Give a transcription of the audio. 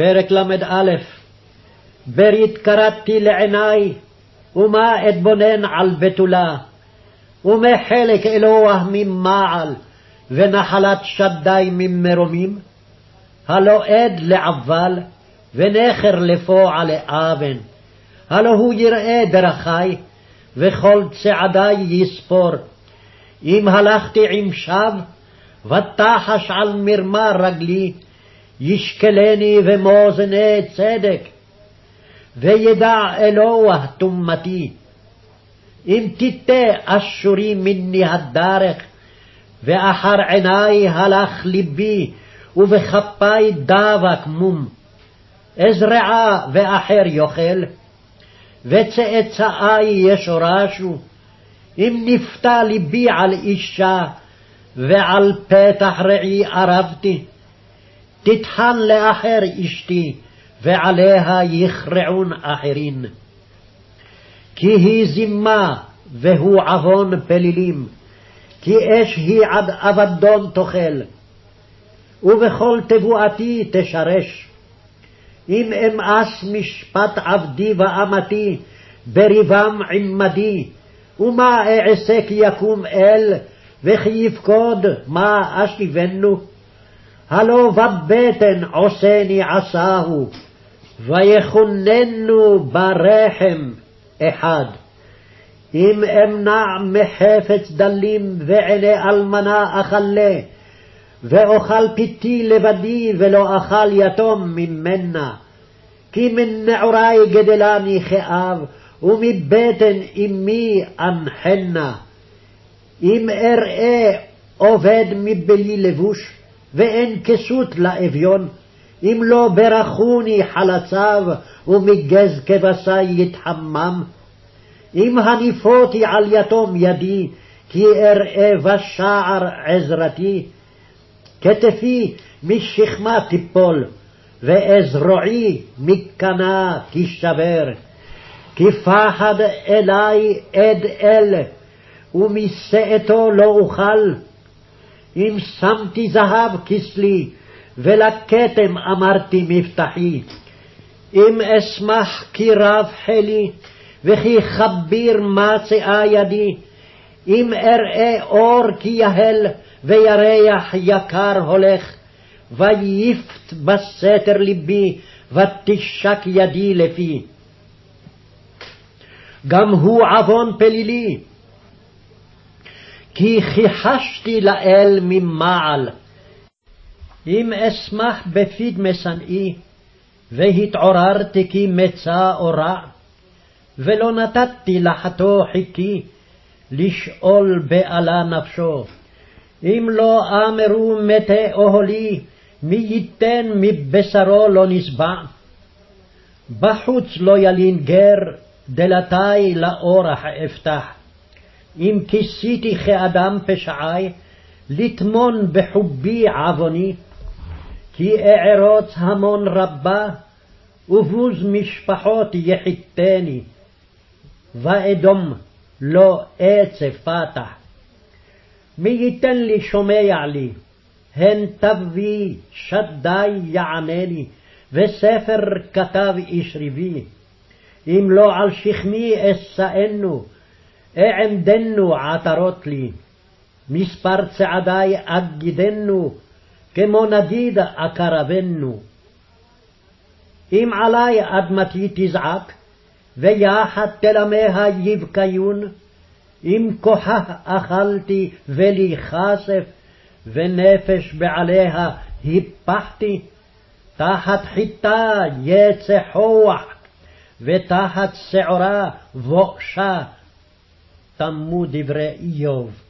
פרק ל"א ברית קראתי לעיני, ומה אתבונן על בתולה, ומחלק אלוה ממעל, ונחלת שדי ממרומים, הלא עד לעבל, ונכר לפועל לאבן, הלא הוא יראה דרכי, וכל צעדי יספור. אם הלכתי עם שב, ותחש על מרמה רגלי, ישקלני ומאזני צדק, וידע אלוה טומאתי. אם תיטה אשורי מני הדרך, ואחר עיני הלך ליבי, ובכפי דבק מום. אזרעה ואחר יאכל, וצאצאי ישורשו, אם נפתה ליבי על אישה, ועל פתח רעי ערבתי. תטחן לאחר אשתי, ועליה יכרעון אחרין. כי היא זימה, והוא עוון פלילים, כי אש היא עד אבדון תאכל, ובכל תבואתי תשרש. אם אמאס משפט עבדי ואמתי, בריבם עמדי, ומה אעשה כי יקום אל, וכי יפקוד מה אשיבנו? הלא בבטן עושני עשהו, ויכוננו ברחם אחד. אם אמנע מחפץ דלים ועיני אלמנה אכלה, ואוכל פיתי לבדי ולא אכל יתום ממנה. כי מנעורי גדלני כאב, ומבטן אמי אנחנה. אם אראה עובד מבלי לבוש, ואין כסות לאביון, אם לא ברכוני חלציו, ומגז כבשי יתחמם. אם הניפותי על יתום ידי, כי אראה בשער עזרתי. כתפי משכמה תיפול, ואזרועי מקנה תישבר. כי פחד אלי עד אל, ומשאתו לא אוכל. אם שמתי זהב כסלי, ולכתם אמרתי מבטחי. אם אשמח כי רב חלי, וכי כביר מצאה ידי, אם אראה אור כי יהל, וירח יקר הולך, ויפת בסתר ליבי, ותשק ידי לפי. גם הוא עוון פלילי, כי כיחשתי לאל ממעל. אם אשמח בפיד משנאי, והתעוררתי כי מצא או רע, ולא נתתי לחטוא חיכי, לשאול בעלה נפשו. אם לא אמרו מתי אוהלי, מי ייתן מבשרו לא נשבע. בחוץ לא ילין גר, דלתי לאורח אפתח. אם כיסיתי כאדם פשעי, לטמון בחובי עווני, כי אערוץ המון רבה, ובוז משפחות יחיתני, ואדום לא אצא פתח. מי ייתן לי שומע לי, הן תביא שדי יענני, וספר כתב איש ריבי. אם לא על שכמי אשאנו, אעמדנו עטרות לי. מספר צעדי אגידנו, כמו נגיד אקרבנו. אם עלי אדמתי תזעק, ויחד תלמיה יבקיון, אם כוחה אכלתי ולי כסף, ונפש בעליה הפחתי, תחת חיטה יצא חוח, ותחת שעורה בואשה. תמו דברי איוב.